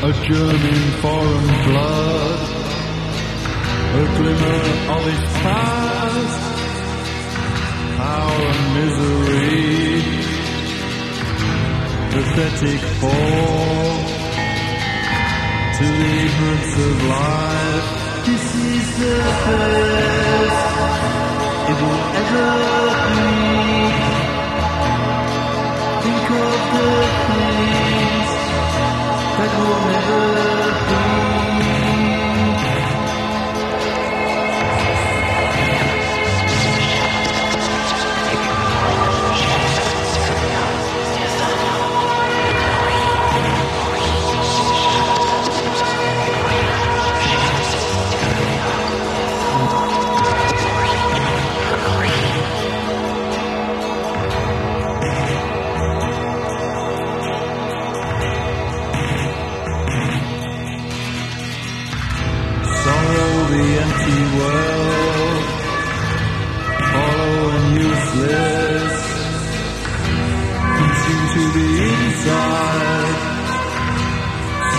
a germ in foreign blood, a glimmer of its past, and misery, pathetic fall to the ignorance of life. This is the best it will ever be. Think of the will never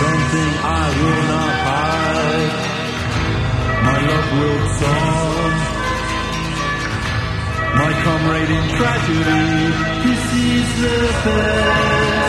Something I will not hide. My love will song. My comrade in tragedy, this is the best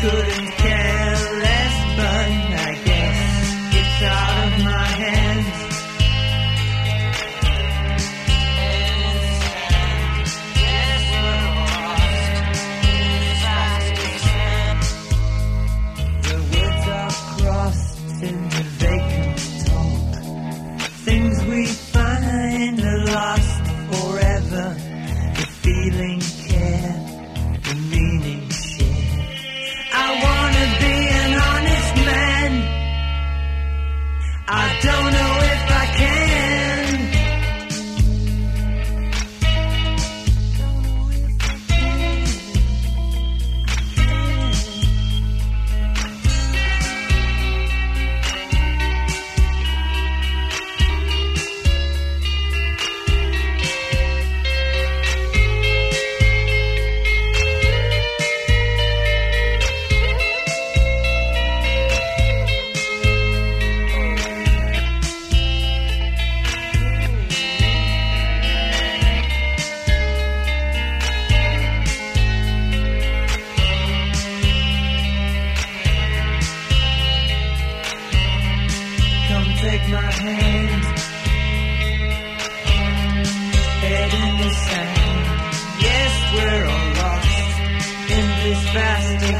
couldn't in this